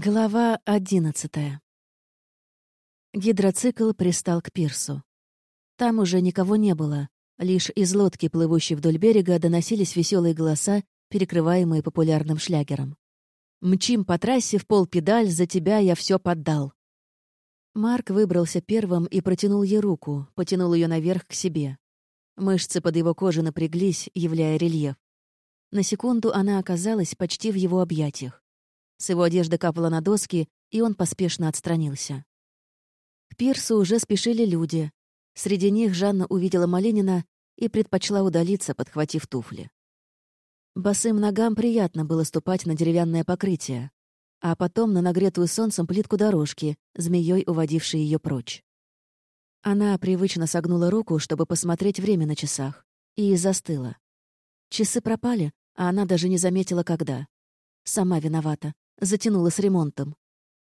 Глава одиннадцатая. Гидроцикл пристал к пирсу. Там уже никого не было. Лишь из лодки, плывущей вдоль берега, доносились веселые голоса, перекрываемые популярным шлягером. «Мчим по трассе в пол педаль, за тебя я все поддал». Марк выбрался первым и протянул ей руку, потянул ее наверх к себе. Мышцы под его кожей напряглись, являя рельеф. На секунду она оказалась почти в его объятиях. С его одежды капала на доски, и он поспешно отстранился. К пирсу уже спешили люди. Среди них Жанна увидела Малинина и предпочла удалиться, подхватив туфли. Босым ногам приятно было ступать на деревянное покрытие, а потом на нагретую солнцем плитку дорожки, змеей уводившей ее прочь. Она привычно согнула руку, чтобы посмотреть время на часах, и застыла. Часы пропали, а она даже не заметила, когда. Сама виновата затянула с ремонтом.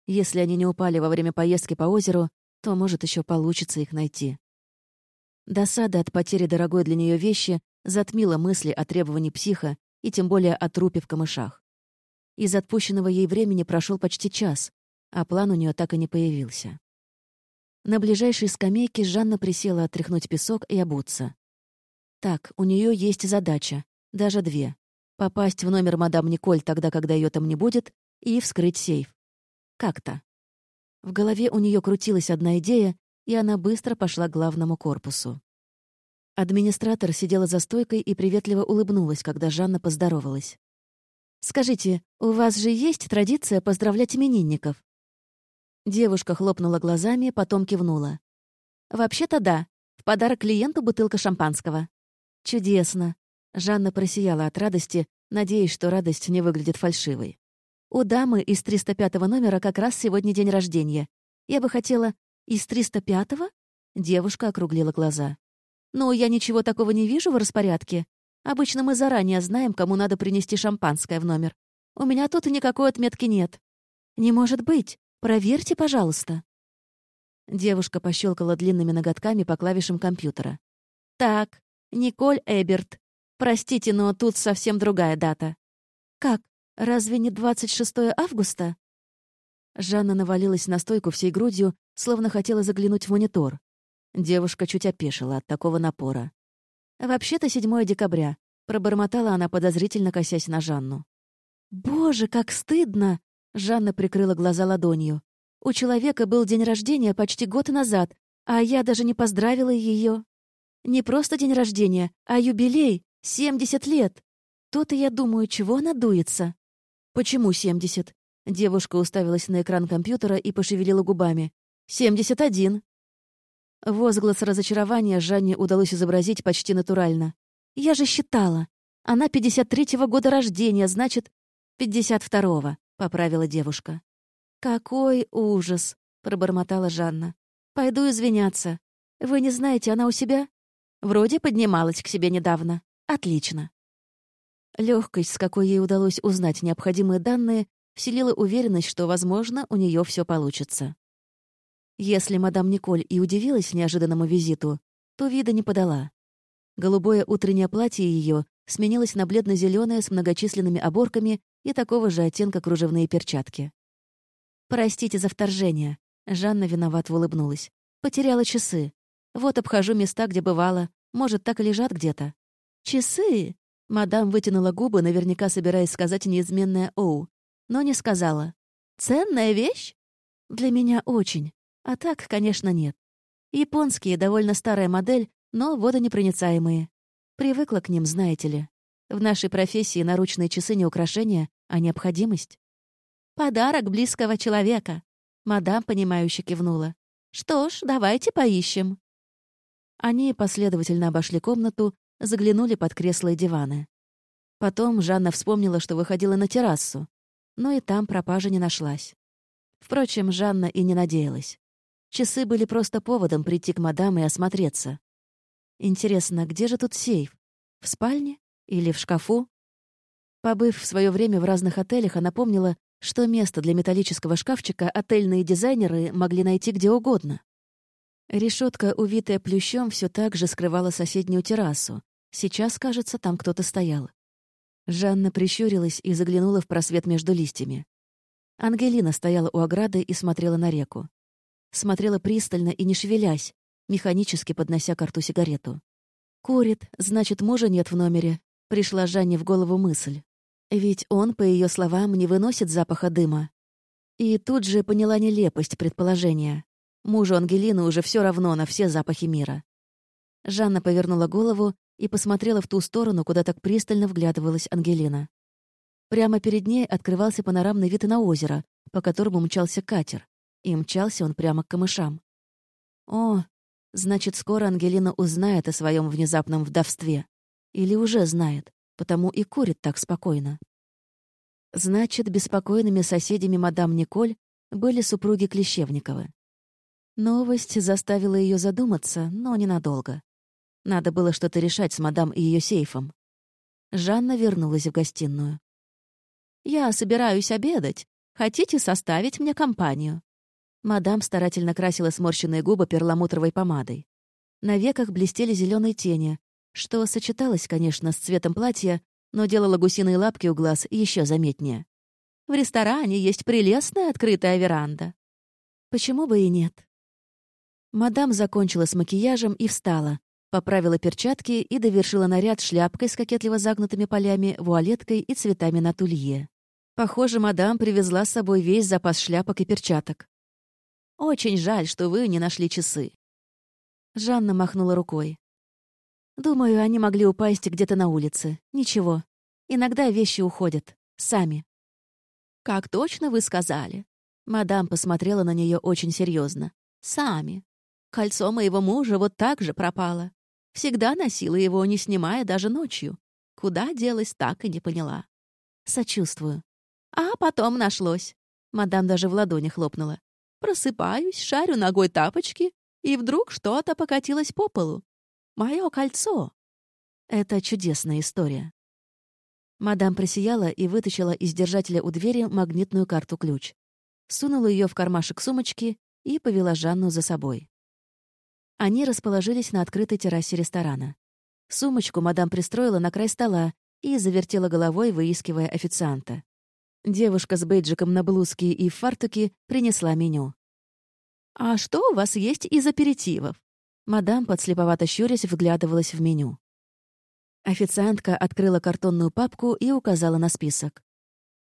Если они не упали во время поездки по озеру, то, может, еще получится их найти. Досада от потери дорогой для нее вещи затмила мысли о требовании психа и тем более о трупе в камышах. Из отпущенного ей времени прошел почти час, а план у нее так и не появился. На ближайшей скамейке Жанна присела отряхнуть песок и обуться. Так, у нее есть задача, даже две. Попасть в номер мадам Николь тогда, когда ее там не будет, и вскрыть сейф. Как-то. В голове у нее крутилась одна идея, и она быстро пошла к главному корпусу. Администратор сидела за стойкой и приветливо улыбнулась, когда Жанна поздоровалась. «Скажите, у вас же есть традиция поздравлять именинников?» Девушка хлопнула глазами, потом кивнула. «Вообще-то да. В подарок клиенту бутылка шампанского». «Чудесно!» Жанна просияла от радости, надеясь, что радость не выглядит фальшивой. У дамы из 305 номера как раз сегодня день рождения. Я бы хотела... Из 305-го? Девушка округлила глаза. «Ну, я ничего такого не вижу в распорядке. Обычно мы заранее знаем, кому надо принести шампанское в номер. У меня тут никакой отметки нет». «Не может быть. Проверьте, пожалуйста». Девушка пощелкала длинными ноготками по клавишам компьютера. «Так, Николь Эберт. Простите, но тут совсем другая дата». «Как? «Разве не 26 августа?» Жанна навалилась на стойку всей грудью, словно хотела заглянуть в монитор. Девушка чуть опешила от такого напора. «Вообще-то 7 декабря», — пробормотала она, подозрительно косясь на Жанну. «Боже, как стыдно!» — Жанна прикрыла глаза ладонью. «У человека был день рождения почти год назад, а я даже не поздравила ее. Не просто день рождения, а юбилей — 70 лет. То-то я думаю, чего она дуется?» «Почему 70?» Девушка уставилась на экран компьютера и пошевелила губами. «Семьдесят один!» Возглас разочарования Жанне удалось изобразить почти натурально. «Я же считала. Она 53-го года рождения, значит, 52-го», — поправила девушка. «Какой ужас!» — пробормотала Жанна. «Пойду извиняться. Вы не знаете, она у себя?» «Вроде поднималась к себе недавно. Отлично». Легкость, с какой ей удалось узнать необходимые данные, вселила уверенность, что, возможно, у нее все получится. Если мадам Николь и удивилась неожиданному визиту, то вида не подала. Голубое утреннее платье ее сменилось на бледно зеленое с многочисленными оборками и такого же оттенка кружевные перчатки. «Простите за вторжение», — Жанна виноват улыбнулась. «Потеряла часы. Вот обхожу места, где бывала. Может, так и лежат где-то». «Часы?» Мадам вытянула губы, наверняка собираясь сказать неизменное «оу», но не сказала. «Ценная вещь?» «Для меня очень. А так, конечно, нет. Японские, довольно старая модель, но водонепроницаемые. Привыкла к ним, знаете ли. В нашей профессии наручные часы не украшения, а необходимость. «Подарок близкого человека», — мадам, понимающе кивнула. «Что ж, давайте поищем». Они последовательно обошли комнату, заглянули под кресла и диваны. Потом Жанна вспомнила, что выходила на террасу, но и там пропажа не нашлась. Впрочем, Жанна и не надеялась. Часы были просто поводом прийти к мадам и осмотреться. Интересно, где же тут сейф? В спальне? Или в шкафу? Побыв в свое время в разных отелях, она помнила, что место для металлического шкафчика отельные дизайнеры могли найти где угодно. Решетка, увитая плющом, все так же скрывала соседнюю террасу. Сейчас, кажется, там кто-то стоял. Жанна прищурилась и заглянула в просвет между листьями. Ангелина стояла у ограды и смотрела на реку. Смотрела пристально и не шевелясь, механически поднося к рту сигарету. Курит, значит, мужа нет в номере. Пришла Жанне в голову мысль. Ведь он, по ее словам, не выносит запаха дыма. И тут же поняла нелепость предположения. Мужу Ангелины уже все равно на все запахи мира. Жанна повернула голову и посмотрела в ту сторону, куда так пристально вглядывалась Ангелина. Прямо перед ней открывался панорамный вид на озеро, по которому мчался катер. И мчался он прямо к камышам. О, значит, скоро Ангелина узнает о своем внезапном вдовстве. Или уже знает, потому и курит так спокойно. Значит, беспокойными соседями мадам Николь были супруги Клещевниковы. Новость заставила ее задуматься, но ненадолго. Надо было что-то решать с мадам и ее сейфом. Жанна вернулась в гостиную. «Я собираюсь обедать. Хотите составить мне компанию?» Мадам старательно красила сморщенные губы перламутровой помадой. На веках блестели зеленые тени, что сочеталось, конечно, с цветом платья, но делало гусиные лапки у глаз еще заметнее. «В ресторане есть прелестная открытая веранда». «Почему бы и нет?» Мадам закончила с макияжем и встала, поправила перчатки и довершила наряд шляпкой с кокетливо загнутыми полями, вуалеткой и цветами на тулье. Похоже, мадам привезла с собой весь запас шляпок и перчаток. «Очень жаль, что вы не нашли часы». Жанна махнула рукой. «Думаю, они могли упасть где-то на улице. Ничего. Иногда вещи уходят. Сами». «Как точно вы сказали?» Мадам посмотрела на нее очень серьезно. «Сами. Кольцо моего мужа вот так же пропало. Всегда носила его, не снимая даже ночью. Куда делась, так и не поняла. Сочувствую. А потом нашлось. Мадам даже в ладони хлопнула. Просыпаюсь, шарю ногой тапочки, и вдруг что-то покатилось по полу. Мое кольцо. Это чудесная история. Мадам просияла и вытащила из держателя у двери магнитную карту-ключ. Сунула ее в кармашек сумочки и повела Жанну за собой. Они расположились на открытой террасе ресторана. Сумочку мадам пристроила на край стола и завертела головой, выискивая официанта. Девушка с бейджиком на блузке и в фартуке принесла меню. «А что у вас есть из аперитивов?» Мадам, подслеповато щурясь, вглядывалась в меню. Официантка открыла картонную папку и указала на список.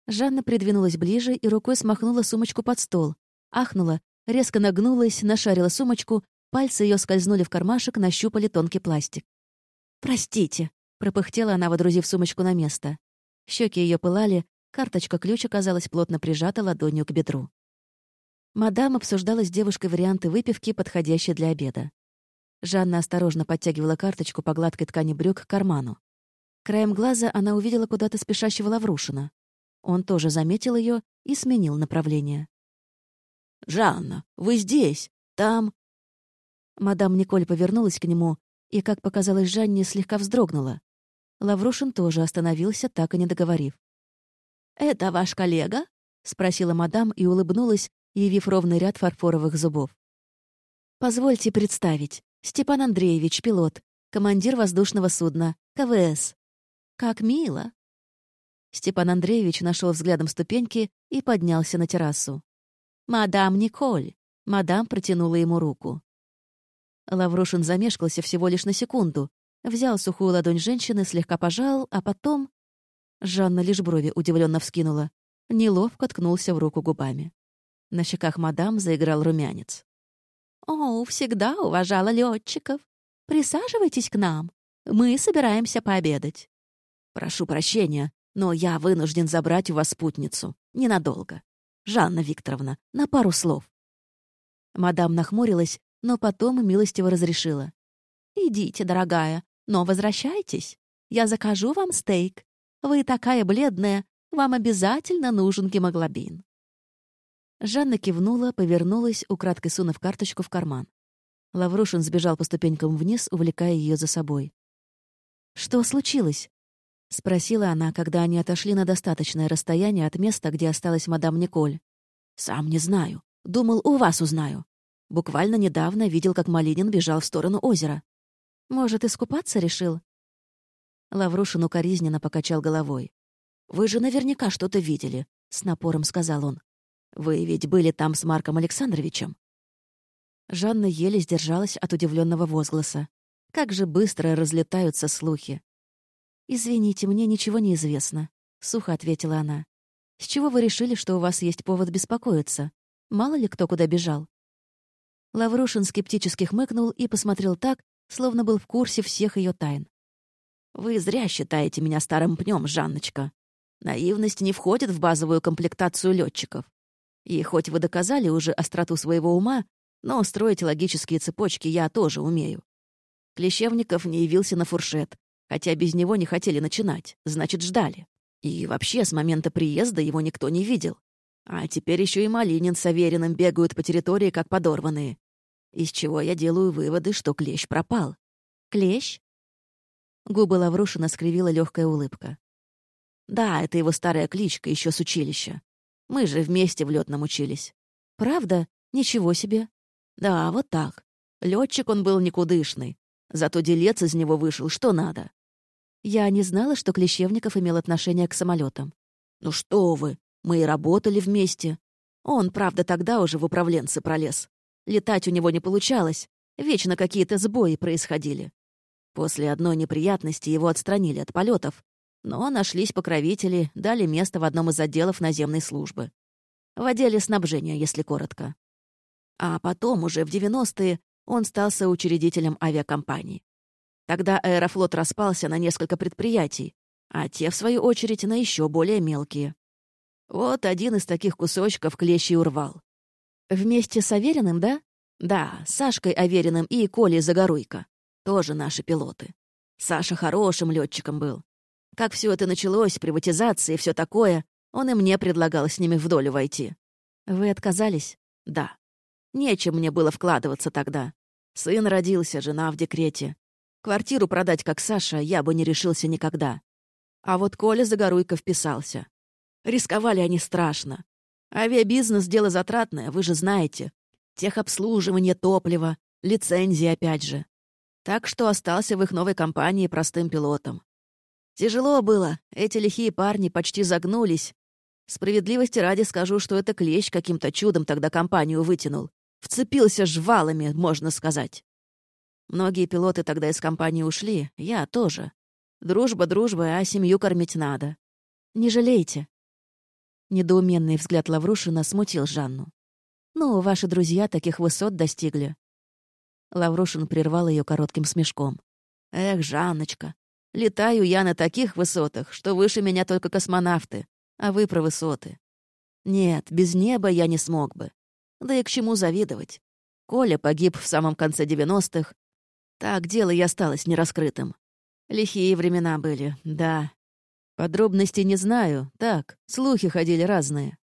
Жанна придвинулась ближе и рукой смахнула сумочку под стол. Ахнула, резко нагнулась, нашарила сумочку Пальцы ее скользнули в кармашек, нащупали тонкий пластик. «Простите», — пропыхтела она, водрузив сумочку на место. Щеки ее пылали, карточка-ключ оказалась плотно прижата ладонью к бедру. Мадам обсуждала с девушкой варианты выпивки, подходящие для обеда. Жанна осторожно подтягивала карточку по гладкой ткани брюк к карману. Краем глаза она увидела куда-то спешащего Лаврушина. Он тоже заметил ее и сменил направление. «Жанна, вы здесь! Там...» Мадам Николь повернулась к нему и, как показалось Жанне, слегка вздрогнула. Лаврушин тоже остановился, так и не договорив. «Это ваш коллега?» — спросила мадам и улыбнулась, явив ровный ряд фарфоровых зубов. «Позвольте представить. Степан Андреевич, пилот, командир воздушного судна, КВС. Как мило!» Степан Андреевич нашел взглядом ступеньки и поднялся на террасу. «Мадам Николь!» Мадам протянула ему руку. Лаврушин замешкался всего лишь на секунду, взял сухую ладонь женщины, слегка пожал, а потом... Жанна лишь брови удивленно вскинула. Неловко ткнулся в руку губами. На щеках мадам заиграл румянец. «О, всегда уважала летчиков. Присаживайтесь к нам. Мы собираемся пообедать». «Прошу прощения, но я вынужден забрать у вас спутницу. Ненадолго. Жанна Викторовна, на пару слов». Мадам нахмурилась, но потом милостиво разрешила. «Идите, дорогая, но возвращайтесь. Я закажу вам стейк. Вы такая бледная, вам обязательно нужен гемоглобин». Жанна кивнула, повернулась, украдкой сунув карточку в карман. Лаврушин сбежал по ступенькам вниз, увлекая ее за собой. «Что случилось?» — спросила она, когда они отошли на достаточное расстояние от места, где осталась мадам Николь. «Сам не знаю. Думал, у вас узнаю. Буквально недавно видел, как Малинин бежал в сторону озера. Может, искупаться решил?» Лаврушин укоризненно покачал головой. «Вы же наверняка что-то видели», — с напором сказал он. Вы ведь были там с Марком Александровичем?» Жанна еле сдержалась от удивленного возгласа. Как же быстро разлетаются слухи. «Извините, мне ничего не известно», — сухо ответила она. «С чего вы решили, что у вас есть повод беспокоиться? Мало ли кто куда бежал?» Лаврушин скептически хмыкнул и посмотрел так, словно был в курсе всех ее тайн. «Вы зря считаете меня старым пнем, Жанночка. Наивность не входит в базовую комплектацию летчиков. И хоть вы доказали уже остроту своего ума, но строить логические цепочки я тоже умею. Клещевников не явился на фуршет, хотя без него не хотели начинать, значит, ждали. И вообще, с момента приезда его никто не видел. А теперь еще и Малинин с Авериным бегают по территории, как подорванные. Из чего я делаю выводы, что клещ пропал. Клещ? Губы Лаврушина скривила легкая улыбка. Да, это его старая кличка еще с училища. Мы же вместе в летном учились. Правда? Ничего себе. Да, вот так. Летчик он был никудышный. Зато делец из него вышел, что надо. Я не знала, что Клещевников имел отношение к самолетам. Ну что вы, мы и работали вместе. Он, правда, тогда уже в управленцы пролез. Летать у него не получалось. Вечно какие-то сбои происходили. После одной неприятности его отстранили от полетов, но нашлись покровители, дали место в одном из отделов наземной службы. В отделе снабжения, если коротко. А потом, уже в 90-е, он стал соучредителем авиакомпании. Тогда Аэрофлот распался на несколько предприятий, а те, в свою очередь, на еще более мелкие. Вот один из таких кусочков клещи урвал. Вместе с Авериным, да? Да, с Сашкой Авериным и Колей Загоруйко. Тоже наши пилоты. Саша хорошим летчиком был. Как все это началось, приватизация и все такое, он и мне предлагал с ними в долю войти. Вы отказались? Да. Нечем мне было вкладываться тогда. Сын родился, жена в декрете. Квартиру продать, как Саша, я бы не решился никогда. А вот Коля Загоруйко вписался. Рисковали они страшно. Авиабизнес — дело затратное, вы же знаете. Техобслуживание, топливо, лицензии опять же. Так что остался в их новой компании простым пилотом. Тяжело было, эти лихие парни почти загнулись. Справедливости ради скажу, что это клещ каким-то чудом тогда компанию вытянул. Вцепился жвалами, можно сказать. Многие пилоты тогда из компании ушли, я тоже. Дружба дружба, а семью кормить надо. Не жалейте. Недоуменный взгляд Лаврушина смутил Жанну. «Ну, ваши друзья таких высот достигли». Лаврушин прервал ее коротким смешком. «Эх, Жанночка, летаю я на таких высотах, что выше меня только космонавты, а вы про высоты. Нет, без неба я не смог бы. Да и к чему завидовать? Коля погиб в самом конце девяностых, так дело и осталось нераскрытым. Лихие времена были, да. Подробностей не знаю, так, слухи ходили разные.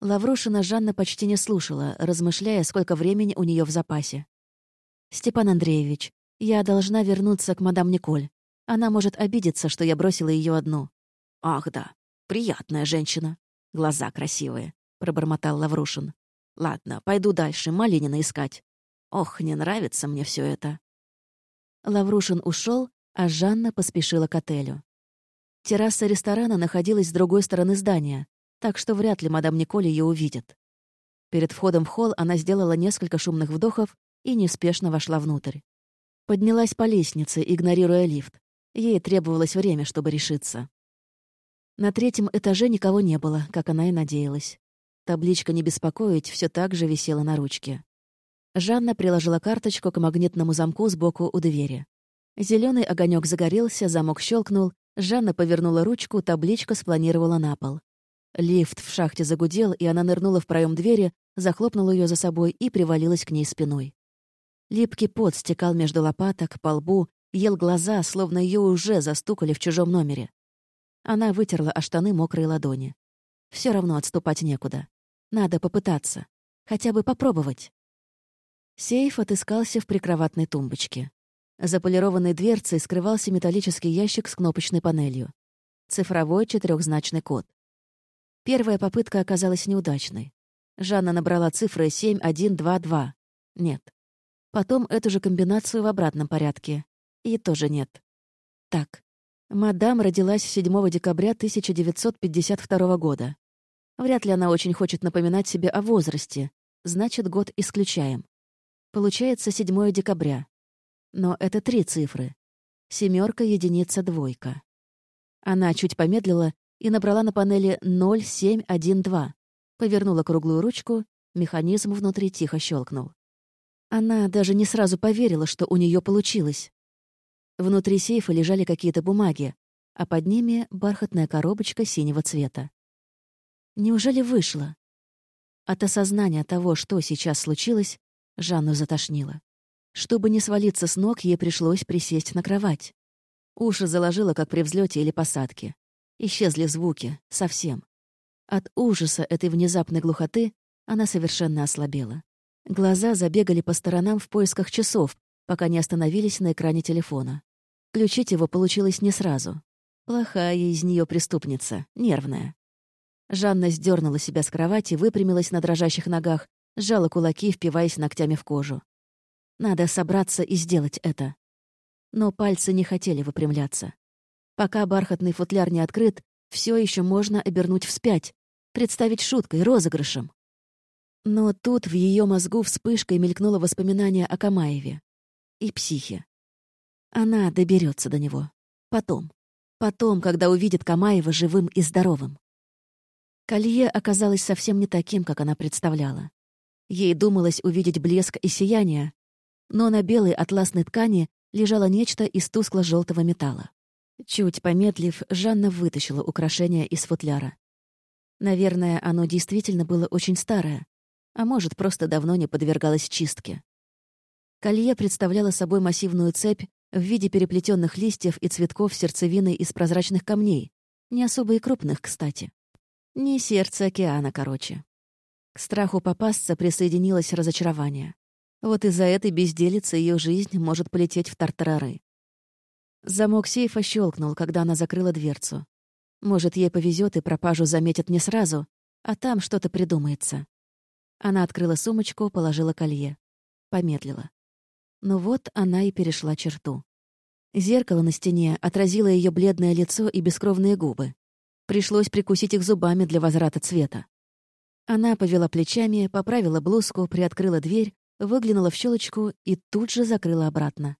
Лаврушина Жанна почти не слушала, размышляя, сколько времени у нее в запасе. «Степан Андреевич, я должна вернуться к мадам Николь. Она может обидеться, что я бросила ее одну». «Ах да, приятная женщина. Глаза красивые», — пробормотал Лаврушин. «Ладно, пойду дальше, Малинина искать. Ох, не нравится мне все это». Лаврушин ушел, а Жанна поспешила к отелю. Терраса ресторана находилась с другой стороны здания, так что вряд ли мадам Николь ее увидит. Перед входом в холл она сделала несколько шумных вдохов и неспешно вошла внутрь. Поднялась по лестнице, игнорируя лифт. Ей требовалось время, чтобы решиться. На третьем этаже никого не было, как она и надеялась. Табличка «Не беспокоить» все так же висела на ручке. Жанна приложила карточку к магнитному замку сбоку у двери. Зеленый огонек загорелся, замок щелкнул, Жанна повернула ручку, табличка спланировала на пол. Лифт в шахте загудел, и она нырнула в проем двери, захлопнула ее за собой и привалилась к ней спиной. Липкий пот стекал между лопаток, по лбу, ел глаза, словно ее уже застукали в чужом номере. Она вытерла о штаны мокрые ладони. Все равно отступать некуда. Надо попытаться. Хотя бы попробовать. Сейф отыскался в прикроватной тумбочке. За полированной дверцей скрывался металлический ящик с кнопочной панелью. Цифровой четырехзначный код. Первая попытка оказалась неудачной. Жанна набрала цифры 7122. Нет. Потом эту же комбинацию в обратном порядке. И тоже нет. Так. Мадам родилась 7 декабря 1952 года. Вряд ли она очень хочет напоминать себе о возрасте. Значит, год исключаем. Получается 7 декабря. Но это три цифры. Семерка, единица, двойка. Она чуть помедлила и набрала на панели 0712. Повернула круглую ручку, механизм внутри тихо щелкнул. Она даже не сразу поверила, что у нее получилось. Внутри сейфа лежали какие-то бумаги, а под ними бархатная коробочка синего цвета. Неужели вышло? От осознания того, что сейчас случилось, Жанну затошнило. Чтобы не свалиться с ног, ей пришлось присесть на кровать. Уши заложило, как при взлете или посадке. Исчезли звуки. Совсем. От ужаса этой внезапной глухоты она совершенно ослабела. Глаза забегали по сторонам в поисках часов, пока не остановились на экране телефона. Включить его получилось не сразу. Плохая из нее преступница, нервная. Жанна сдернула себя с кровати, выпрямилась на дрожащих ногах, сжала кулаки, впиваясь ногтями в кожу. Надо собраться и сделать это. Но пальцы не хотели выпрямляться. Пока бархатный футляр не открыт, все еще можно обернуть вспять, представить шуткой, розыгрышем. Но тут в ее мозгу вспышкой мелькнуло воспоминание о Камаеве и психе. Она доберется до него. Потом. Потом, когда увидит Камаева живым и здоровым. Колье оказалось совсем не таким, как она представляла. Ей думалось увидеть блеск и сияние, но на белой атласной ткани лежало нечто из тускло желтого металла. Чуть помедлив, Жанна вытащила украшение из футляра. Наверное, оно действительно было очень старое, а может, просто давно не подвергалось чистке. Колье представляло собой массивную цепь в виде переплетенных листьев и цветков сердцевины из прозрачных камней, не особо и крупных, кстати. Не сердце океана, короче. К страху попасться присоединилось разочарование. Вот из-за этой безделицы ее жизнь может полететь в тартарары. Замок сейфа щелкнул, когда она закрыла дверцу. Может, ей повезет и пропажу заметят не сразу, а там что-то придумается. Она открыла сумочку, положила колье. Помедлила. Но вот она и перешла черту. Зеркало на стене отразило ее бледное лицо и бескровные губы. Пришлось прикусить их зубами для возврата цвета. Она повела плечами, поправила блузку, приоткрыла дверь, выглянула в щелочку и тут же закрыла обратно.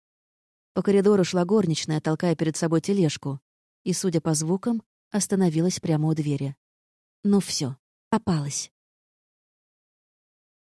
По коридору шла горничная, толкая перед собой тележку, и, судя по звукам, остановилась прямо у двери. Ну все, попалась.